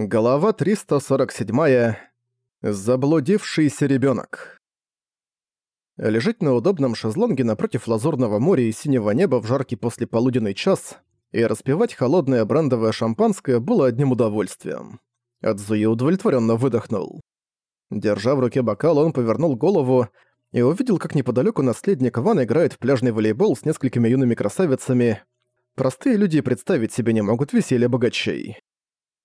Глава 347. Заблудившийся ребенок. Лежать на удобном шезлонге напротив лазурного моря и синего неба в жаркий послеполуденный час и распивать холодное брендовое шампанское было одним удовольствием. Адзуи удовлетворенно выдохнул. Держа в руке бокал, он повернул голову и увидел, как неподалеку наследник Ван играет в пляжный волейбол с несколькими юными красавицами. Простые люди представить себе не могут веселья богачей.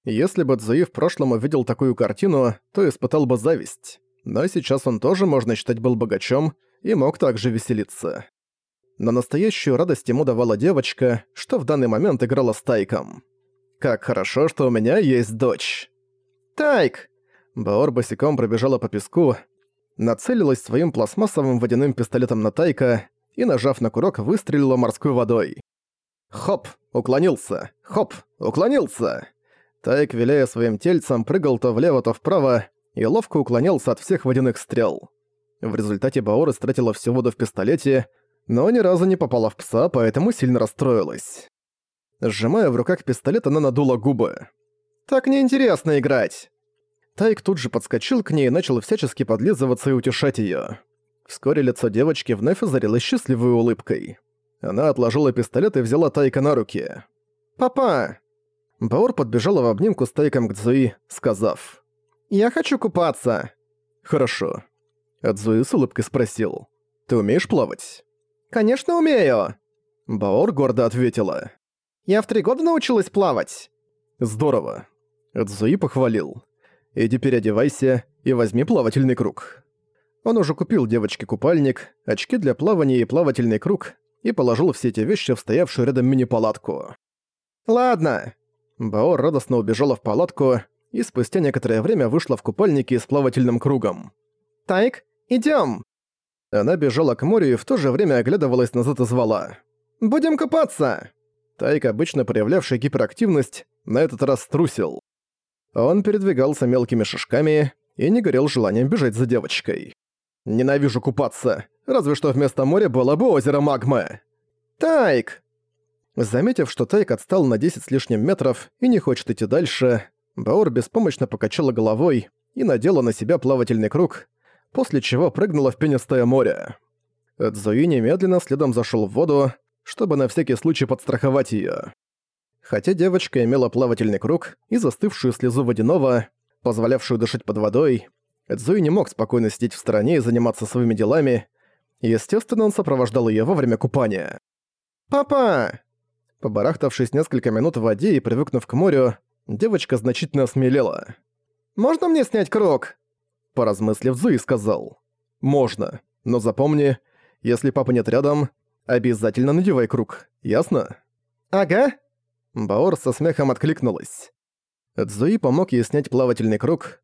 Если бы Цзуи в прошлом увидел такую картину, то испытал бы зависть. Но сейчас он тоже, можно считать, был богачом и мог также веселиться. Но настоящую радость ему давала девочка, что в данный момент играла с Тайком. «Как хорошо, что у меня есть дочь!» «Тайк!» Баор босиком пробежала по песку, нацелилась своим пластмассовым водяным пистолетом на Тайка и, нажав на курок, выстрелила морской водой. «Хоп! Уклонился! Хоп! Уклонился!» Тайк, виляя своим тельцем, прыгал то влево, то вправо и ловко уклонялся от всех водяных стрел. В результате Баор истратила всю воду в пистолете, но ни разу не попала в пса, поэтому сильно расстроилась. Сжимая в руках пистолет, она надула губы. «Так неинтересно играть!» Тайк тут же подскочил к ней и начал всячески подлизываться и утешать её. Вскоре лицо девочки вновь озарилось счастливой улыбкой. Она отложила пистолет и взяла Тайка на руки. «Папа!» Баор подбежала в обнимку с Тайком к Цзуи, сказав «Я хочу купаться». «Хорошо». А Цзуи с улыбкой спросил «Ты умеешь плавать?» «Конечно умею!» Баор гордо ответила «Я в три года научилась плавать». «Здорово». Цзуи похвалил «Иди переодевайся и возьми плавательный круг». Он уже купил девочке купальник, очки для плавания и плавательный круг и положил все эти вещи в стоявшую рядом мини-палатку. «Ладно, Баор радостно убежала в палатку и спустя некоторое время вышла в купальнике с плавательным кругом. «Тайк, идём!» Она бежала к морю и в то же время оглядывалась назад и звала. «Будем купаться!» Тайк, обычно проявлявший гиперактивность, на этот раз струсил. Он передвигался мелкими шажками и не горел желанием бежать за девочкой. «Ненавижу купаться, разве что вместо моря было бы озеро Магмы!» «Тайк!» Заметив, что Тайк отстал на 10 с лишним метров и не хочет идти дальше, Баор беспомощно покачала головой и надела на себя плавательный круг, после чего прыгнула в пенистое море. Цзуи немедленно следом зашел в воду, чтобы на всякий случай подстраховать ее. Хотя девочка имела плавательный круг и застывшую слезу водяного, позволявшую дышать под водой, Цзуи не мог спокойно сидеть в стороне и заниматься своими делами, естественно, он сопровождал ее во время купания. «Папа!» Побарахтавшись несколько минут в воде и привыкнув к морю, девочка значительно осмелела. «Можно мне снять круг?» Поразмыслив, Зуи сказал. «Можно, но запомни, если папа нет рядом, обязательно надевай круг, ясно?» «Ага». Баор со смехом откликнулась. Цзуи помог ей снять плавательный круг.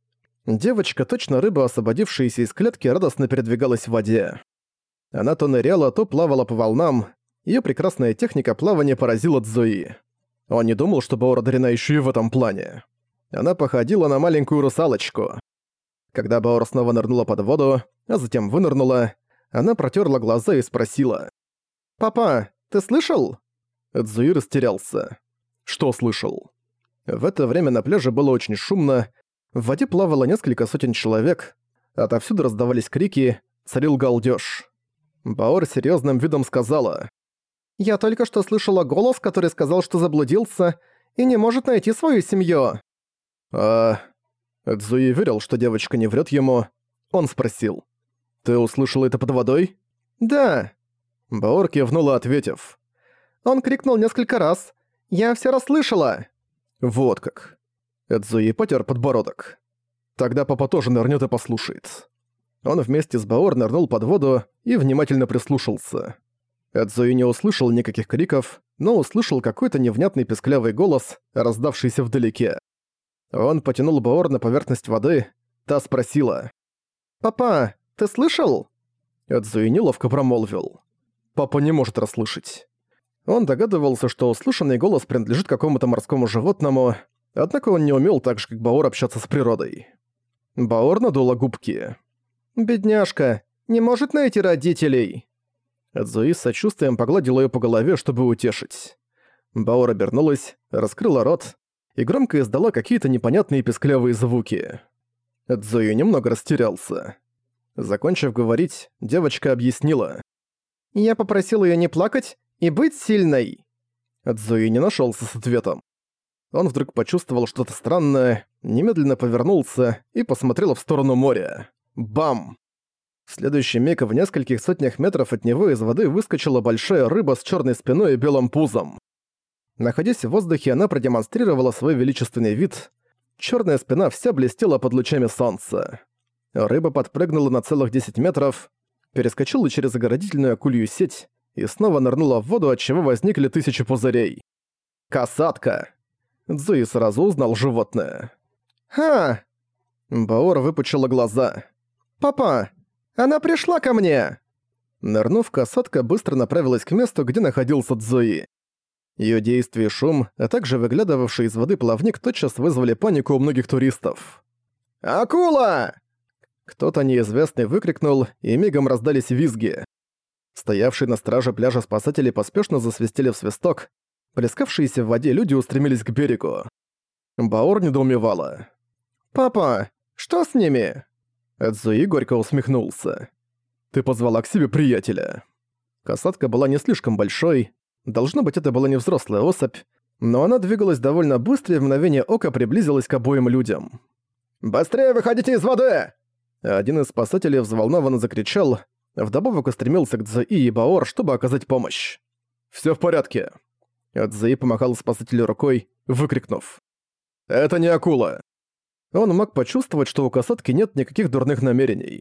Девочка, точно рыба, освободившаяся из клетки, радостно передвигалась в воде. Она то ныряла, то плавала по волнам, Её прекрасная техника плавания поразила Цзуи. Он не думал, что Баор одарена ещё и в этом плане. Она походила на маленькую русалочку. Когда Баор снова нырнула под воду, а затем вынырнула, она протёрла глаза и спросила. «Папа, ты слышал?» Цзуи растерялся. «Что слышал?» В это время на пляже было очень шумно, в воде плавало несколько сотен человек, отовсюду раздавались крики, царил галдёж. Баор серьёзным видом сказала. Я только что слышала голос, который сказал, что заблудился и не может найти свою семью. А... Цзуи верил, что девочка не врет ему. Он спросил. «Ты услышала это под водой?» «Да». Баор кивнула, ответив. Он крикнул несколько раз. «Я все расслышала!» «Вот как». Эдзуи потер подбородок. Тогда папа тоже нырнет и послушает. Он вместе с Баор нырнул под воду и внимательно прислушался. Эдзуи не услышал никаких криков, но услышал какой-то невнятный песклявый голос, раздавшийся вдалеке. Он потянул Баор на поверхность воды, та спросила. «Папа, ты слышал?» Эдзуи неловко промолвил. «Папа не может расслышать». Он догадывался, что услышанный голос принадлежит какому-то морскому животному, однако он не умел так же, как Баор, общаться с природой. Баор надула губки. «Бедняжка, не может найти родителей!» Зои с сочувствием погладила её по голове, чтобы утешить. Баор обернулась, раскрыла рот, и громко издала какие-то непонятные песклявые звуки. Цзуи немного растерялся. Закончив говорить, девочка объяснила. «Я попросил её не плакать и быть сильной». Цзуи не нашёлся с ответом. Он вдруг почувствовал что-то странное, немедленно повернулся и посмотрел в сторону моря. Бам! В следующий миг в нескольких сотнях метров от него из воды выскочила большая рыба с черной спиной и белым пузом. Находясь в воздухе, она продемонстрировала свой величественный вид. Черная спина вся блестела под лучами солнца. Рыба подпрыгнула на целых 10 метров, перескочила через загородительную акулью сеть и снова нырнула в воду, от чего возникли тысячи пузырей. «Касатка!» Цзуи сразу узнал животное. «Ха!» Баор выпучила глаза. «Папа, она пришла ко мне!» Нырнув, касатка быстро направилась к месту, где находился Цзуи. Её действие и шум, а также выглядывавший из воды плавник тотчас вызвали панику у многих туристов. «Акула!» Кто-то неизвестный выкрикнул, и мигом раздались визги. Стоявшие на страже пляжа спасатели поспешно засвистели в свисток, плескавшиеся в воде люди устремились к берегу. Баор недоумевала. «Папа, что с ними?» Эдзуи горько усмехнулся. «Ты позвала к себе приятеля». Касатка была не слишком большой, должно быть, это была не взрослая особь, но она двигалась довольно быстро и в мгновение ока приблизилась к обоим людям. «Быстрее выходите из воды!» Один из спасателей взволнованно закричал, вдобавок устремился к Цзаи и Баор, чтобы оказать помощь. «Всё в порядке». Цзаи помахал спасателю рукой, выкрикнув. «Это не акула!» Он мог почувствовать, что у касатки нет никаких дурных намерений.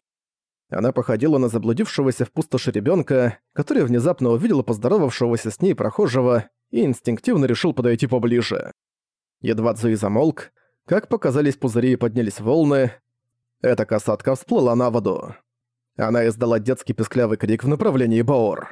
Она походила на заблудившегося в пустоши ребенка, который внезапно увидел поздоровавшегося с ней прохожего и инстинктивно решил подойти поближе. Едва Цзуи замолк, как показались пузыри и поднялись волны, эта касатка всплыла на воду. Она издала детский песклявый крик в направлении Баор.